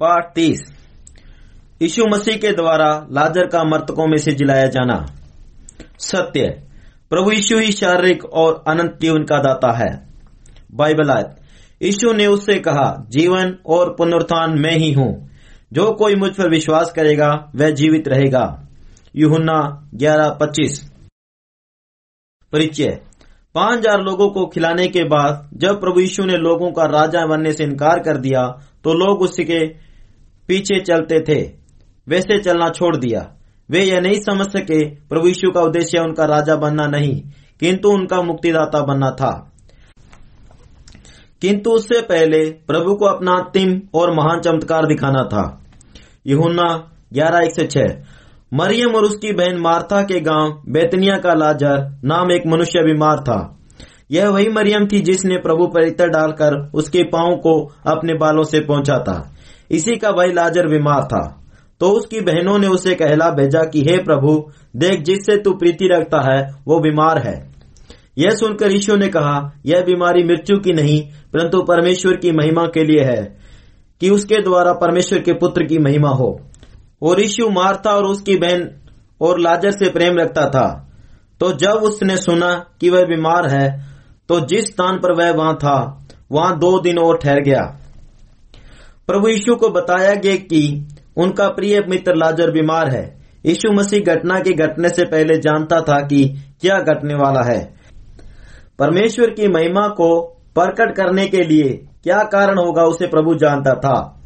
पाठ तीस। यीशु मसीह के द्वारा लाजर का मृतकों में से जिलाया जाना। सत्य, प्रभु यीशु ही शारीरिक और अनंत जीवन का दाता है। बाइबल आयत, यीशु ने उससे कहा, जीवन और पुनरुत्थान मैं ही हूँ। जो कोई मुझ पर विश्वास करेगा, वह जीवित रहेगा। यूहुन्ना ग्यारह पच्चीस। परिचय, पाँच हज़ार लोगों को खिलाने के बाद जब प्रभु यीशु ने लोगों का राजा बनने से इनकार कर दिया तो लोग उसके पीछे चलते थे। वैसे चलना छोड़ दिया। वे यह नहीं समझ सके, प्रभु यीशु का उद्देश्य उनका राजा बनना नहीं, किंतु उनका मुक्तिदाता बनना था। किंतु उससे पहले प्रभु को अपना अंतिम और महान चमत्कार दिखाना था। यूहुन्ना ग्यारह एक से छह, मरियम और उसकी बहन मार्था के गाँव बेतनिया का लाजर नाम एक मनुष्य बीमार था। यह वही मरियम थी जिसने प्रभु पर इतर डालकर उसके पाँव को अपने बालों से पहुँचा था। इसी का भाई लाजर बीमार था। तो उसकी बहनों ने उसे कहला भेजा कि, हे प्रभु, देख जिससे तू प्रीति रखता है, वो बीमार है। यह सुनकर ईश्वर ने कहा, यह बीमारी मृत्यु की नहीं, परंतु परमेश्वर की महिमा के लिए है, कि उसके द्वारा परमेश्वर के पुत्र की महिमा हो। और यीशु मारता और उसकी बहन और लाजर से प्रेम रखता था। तो जब उसने सुना कि वह बीमार है तो जिस स्थान पर वह वहाँ था, वहाँ दो दिन और ठहर गया। प्रभु यीशु को बताया गया कि उनका प्रिय मित्र लाजर बीमार है। यीशु मसीह घटना के घटने से पहले जानता था कि क्या घटने वाला है। परमेश्वर की महिमा को प्रकट करने के लिए क्या कारण होगा उसे प्रभु जानता था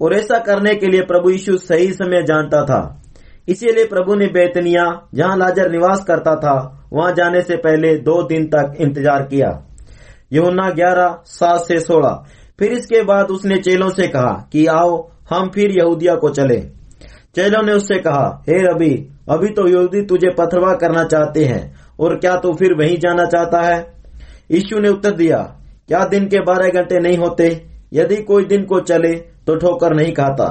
और ऐसा करने के लिए प्रभु यीशु सही समय जानता था। इसीलिए प्रभु ने बेतनिया, जहाँ लाजर निवास करता था, वहाँ जाने से पहले दो दिन तक इंतज़ार किया। यमुना ग्यारह, सात से सोलह। फिर इसके बाद उसने चेलों से कहा कि आओ, हम फिर यहूदिया को चले। चेलों ने उससे कहा, हे रबी, अभी तो यहूदी तुझे पथरवा करना चाहते हैं, और क्या तू तो फिर वहीं जाना चाहता है? यीशु ने उत्तर दिया, क्या दिन के बारह घंटे नहीं होते? यदि कोई दिन को चले तो ठोकर नहीं खाता,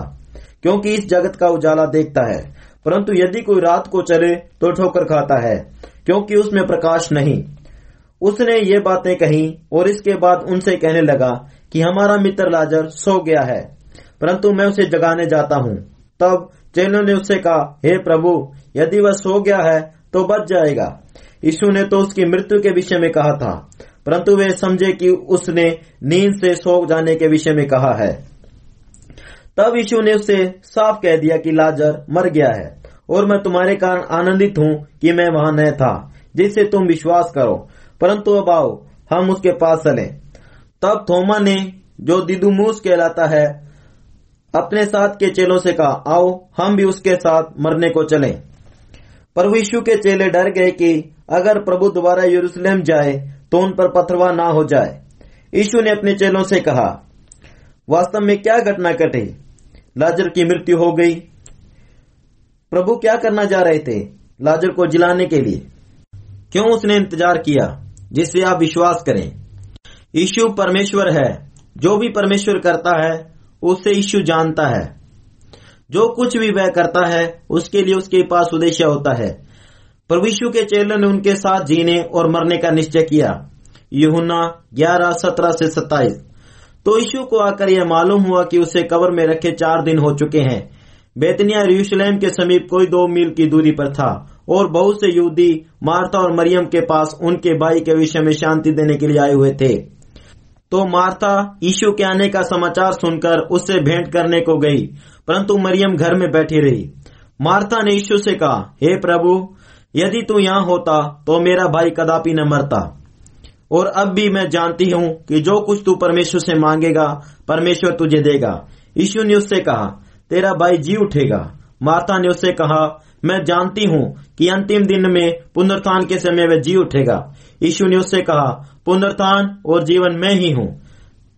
क्योंकि इस जगत का उजाला देखता है। परंतु यदि कोई रात को चले तो ठोकर खाता है, क्योंकि उसमें प्रकाश नहीं। उसने ये बातें कही, और इसके बाद उनसे कहने लगा कि हमारा मित्र लाजर सो गया है, परंतु मैं उसे जगाने जाता हूँ। तब चेलों ने उससे कहा, हे प्रभु, यदि वह सो गया है तो बच जाएगा। यीशु ने तो उसकी मृत्यु के विषय में कहा था, परंतु वे समझे कि उसने नींद से सो जाने के विषय में कहा है। तब यीशु ने उसे साफ़ कह दिया कि लाजर मर गया है, और मैं तुम्हारे कारण आनंदित हूँ कि मैं वहाँ न था, जिससे तुम विश्वास करो। परंतु अब आओ, हम उसके पास चले। तब थोमा ने, जो दिदुमूस कहलाता है, अपने साथ के चेलों से कहा, आओ, हम भी उसके साथ मरने को चलें। पर विश्व के चेले डर गए कि अगर प्रभु दोबारा यरूशलेम जाए तो उन पर पथरवा ना हो जाए। यीशु ने अपने चेलों से कहा, वास्तव में क्या घटना घटी? लाजर की मृत्यु हो गई। प्रभु क्या करना जा रहे थे लाजर को जिलाने के लिए? क्यों उसने इंतज़ार किया, जिससे आप विश्वास करें? यीशु परमेश्वर है। जो भी परमेश्वर करता है, उससे यीशु जानता है। जो कुछ भी वह करता है, उसके लिए उसके पास उद्देश्य होता है। प्रभु के चेलों ने उनके साथ जीने और मरने का निश्चय किया। यूना ग्यारह, सत्रह से सत्ताईस। तो यीशु को आकर यह मालूम हुआ कि उसे कब्र में रखे चार दिन हो चुके हैं। बेतनिया यरूशलेम के समीप कोई दो मील की दूरी पर था और बहुत से यहूदी, मार्था और मरियम के पास उनके भाई के विषय में शांति देने के लिए आए हुए थे। तो मार्था यीशु के आने का समाचार सुनकर उससे भेंट करने को गई, परंतु मरियम घर में बैठी रही। मार्था ने यीशु से कहा, हे प्रभु, यदि तू यहाँ होता तो मेरा भाई कदापि न मरता। और अब भी मैं जानती हूँ कि जो कुछ तू परमेश्वर से मांगेगा, परमेश्वर तुझे देगा। यीशु ने उससे कहा, तेरा भाई जी उठेगा। मार्था ने उससे कहा, मैं जानती हूँ कि अंतिम दिन में पुनरुत्थान के समय वह जी उठेगा। यीशु ने उससे कहा पुनरुत्थान और जीवन मैं ही हूँ।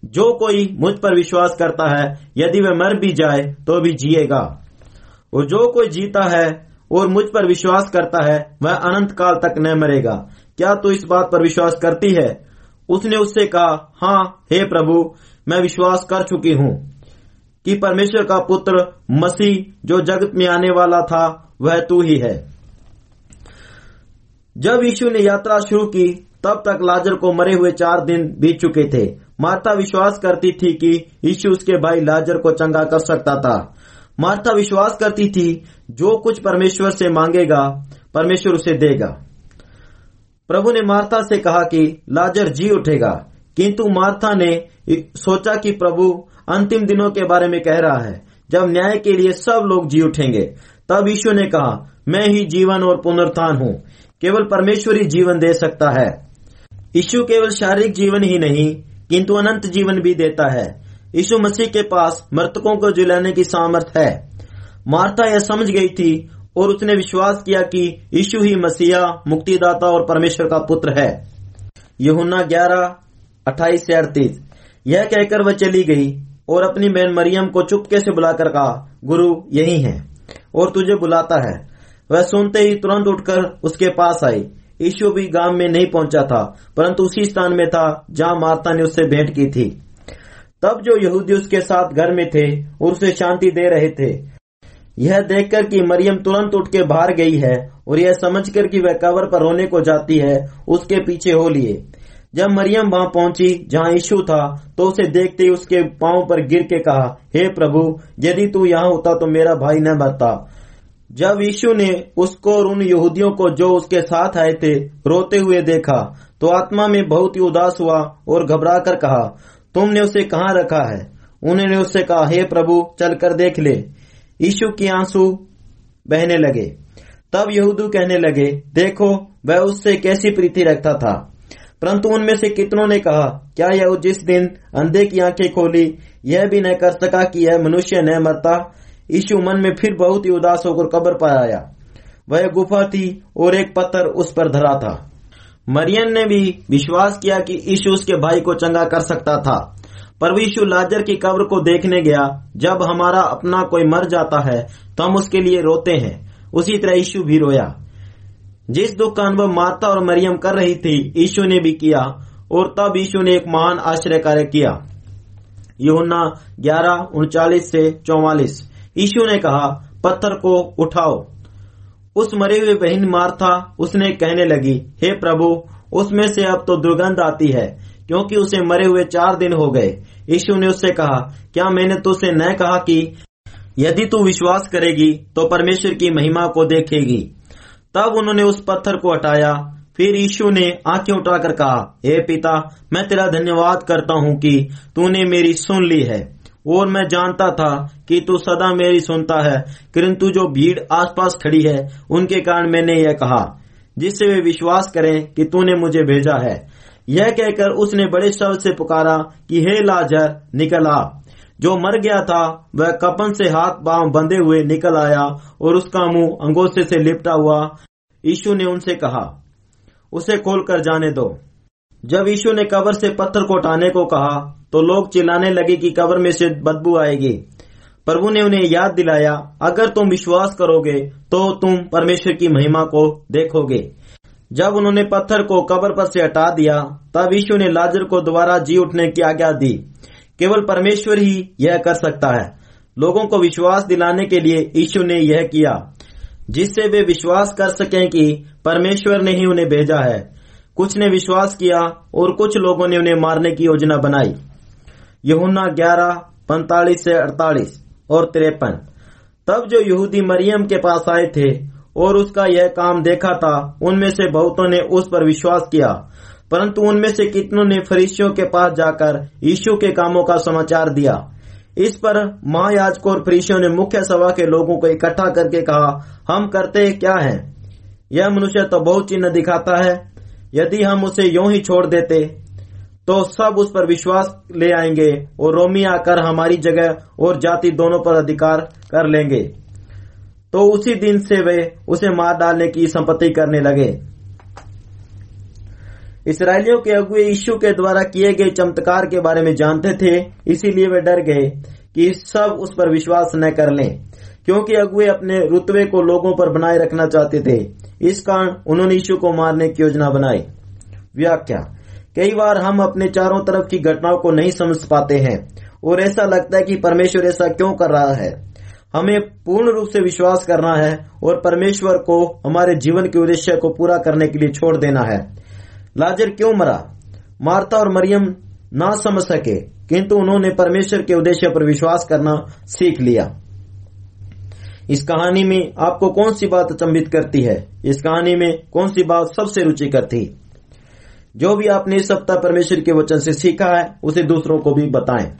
जो कोई मुझ पर विश्वास करता है, यदि वह मर भी जाए तो भी जिएगा। और जो कोई जीता है और मुझ पर विश्वास करता है, वह अनंत काल तक न मरेगा। क्या तू इस बात पर विश्वास करती है? उसने उससे कहा हाँ हे प्रभु, मैं विश्वास कर चुकी हूँ कि परमेश्वर का पुत्र मसीह जो जगत में आने वाला था, वह तू ही है। जब यीशु ने यात्रा शुरू की तब तक लाजर को मरे हुए चार दिन बीत चुके थे। मार्था विश्वास करती थी कि यीशु उसके भाई लाजर को चंगा कर सकता था। मार्था विश्वास करती थी, जो कुछ परमेश्वर से मांगेगा, परमेश्वर उसे देगा। प्रभु ने मार्था से कहा कि, लाजर, जी उठेगा। किंतु मार्था ने सोचा कि प्रभु अंतिम दिनों के बारे में कह रहा है। जब न्याय के लिए सब लोग जी उठेंगे, तब यीशु ने कहा, मैं ही जीवन और पुनरुत्थान हूँ। केवल परमेश्वर ही जीवन दे सकता है। यीशु केवल शारीरिक जीवन ही नहीं, किंतु अनंत जीवन भी देता है। यीशु मसीह के पास मृतकों को जिलाने की सामर्थ है। मार्था यह समझ गई थी और उसने विश्वास किया कि यीशु ही मसीहा, मुक्तिदाता और परमेश्वर का पुत्र है। यहुना ग्यारह, अट्ठाईस से अड़तीस। यह कहकर वह चली गई और अपनी बहन मरियम को चुपके से बुलाकर कहा, गुरु, यही है और तुझे बुलाता है। वह सुनते ही तुरंत उठकर उसके पास आई। यीशु भी गाँव में नहीं पहुँचा था, परंतु उसी स्थान में था जहाँ माता ने उससे भेंट की थी। तब जो यहूदी उसके साथ घर में थे और उसे शांति दे रहे थे, यह देखकर कि मरियम तुरंत उठ के बाहर गई है और यह समझकर कि वह कवर पर रोने को जाती है, उसके पीछे हो लिए। जब मरियम वहाँ पहुँची, जहाँ यीशु था तो उसे देखते ही उसके पाँव पर गिर के कहा, हे प्रभु, यदि तू यहाँ होता तो मेरा भाई न मरता। जब यीशु ने उसको और उन यहूदियों को जो उसके साथ आए थे, रोते हुए देखा तो आत्मा में बहुत ही उदास हुआ और घबरा कर कहा, तुमने उसे कहाँ रखा है? उन्होंने उससे कहा, हे प्रभु चलकर देख ले। यीशु की आँसू बहने लगे। तब यहूदू कहने लगे, देखो, वह उससे कैसी प्रीति रखता था? परंतु उनमें से कितनों ने कहा, क्या यह जिस दिन अंधे की आँखें खोली, यह भी न कर सका कि यह मनुष्य न मरता? यीशु मन में फिर बहुत ही उदास होकर कब्र पर आया। वह गुफा थी और एक पत्थर उस पर धरा था। मरियन ने भी विश्वास किया कि यीशु उसके भाई को चंगा कर सकता था। पर यीशु लाजर की कब्र को देखने गया, जब हमारा अपना कोई मर जाता है तो हम उसके लिए रोते हैं। उसी तरह यीशु भी रोया। जिस दुख का अनुभव माता और मरियम कर रही थी यीशु ने भी किया, और तब यीशु ने एक महान आश्चर्य कार्य किया। यूना ग्यारह, उनचालीस से चौवालीस। यीशु ने कहा, पत्थर को उठाओ। उस मरे हुए बहन मार्था उसने कहने लगी, हे प्रभु, उसमें से अब तो दुर्गंध आती है, क्योंकि उसे मरे हुए चार दिन हो गए। यीशु ने उससे कहा, क्या मैंने तुझसे न कहा कि यदि तू विश्वास करेगी तो परमेश्वर की महिमा को देखेगी? तब उन्होंने उस पत्थर को हटाया। फिर यीशु ने आँखें उठाकर कहा, हे पिता, मैं तेरा धन्यवाद करता हूँ कि तूने मेरी सुन ली है। और मैं जानता था कि तू सदा मेरी सुनता है, किंतु जो भीड़ आसपास खड़ी है, उनके कारण मैंने यह कहा, जिससे वे विश्वास करें कि तूने मुझे भेजा है। यह कहकर उसने बड़े शब्द से पुकारा कि, हे लाजर, निकल आ। जो मर गया था, वह कपन से हाथ बाम बंधे हुए निकल आया और उसका मुँह अंगोस्ते से लिपटा हुआ यीशु ने उनसे कहा, उसे खोलकर जाने दो। जब यीशु ने कबर से पत्थर को उठाने को कहा तो लोग चिल्लाने लगे कि कब्र में से बदबू आएगी। प्रभु ने उन्हें याद दिलाया, अगर तुम विश्वास करोगे तो तुम परमेश्वर की महिमा को देखोगे। जब उन्होंने पत्थर को कब्र पर से हटा दिया, तब यीशु ने लाजर को दोबारा जी उठने की आज्ञा दी। केवल परमेश्वर ही यह कर सकता है। लोगों को विश्वास दिलाने के लिए यीशु ने यह किया, जिससे वे विश्वास कर सकें कि परमेश्वर ने ही उन्हें भेजा है। कुछ ने विश्वास किया और कुछ लोगों ने उन्हें मारने की योजना बनाई। यहुना ग्यारह, पैतालीस से अड़तालीस और तिरपन। तब जो यहूदी मरियम के पास आए थे और उसका यह काम देखा था, उनमें से बहुतों ने उस पर विश्वास किया। परंतु उनमें से कितनों ने फरीसियों के पास जाकर यीशु के कामों का समाचार दिया। इस पर महायाजकों और फरीसियों ने मुख्य सभा के लोगों को इकट्ठा करके कहा, हम करते क्या है? यह मनुष्य तो बहुत चिन्ह दिखाता है। यदि हम उसे यूँ ही छोड़ देते तो सब उस पर विश्वास ले आएँगे और रोमी आकर हमारी जगह और जाति दोनों पर अधिकार कर लेंगे। तो उसी दिन से वे उसे मार डालने की संपत्ति करने लगे। इसराइलियों के अगुए यीशु के द्वारा किए गए चमत्कार के बारे में जानते थे, इसीलिए वे डर गए कि सब उस पर विश्वास न कर लें, क्योंकि अगुए अपने रुतबे को लोगों पर बनाए रखना चाहते थे। इस कारण उन्होंने यीशु को मारने की योजना बनाई। व्याख्या कई बार हम अपने चारों तरफ़ की घटनाओं को नहीं समझ पाते हैं, और ऐसा लगता है कि परमेश्वर ऐसा क्यों कर रहा है। हमें पूर्ण रूप से विश्वास करना है, और परमेश्वर को, हमारे जीवन के उद्देश्य को पूरा करने के लिए छोड़ देना है। लाजर क्यों मरा? मार्ता और मरियम ना समझ सके, किंतु उन्होंने परमेश्वर के उद्देश्य पर विश्वास करना सीख लिया। इस कहानी में आपको कौन सी बात अचंबित करती है? इस कहानी में कौन सी बात सबसे रुचिकर थी जो भी आपने इस सप्ताह परमेश्वर के वचन से सीखा है, उसे दूसरों को भी बताएँ।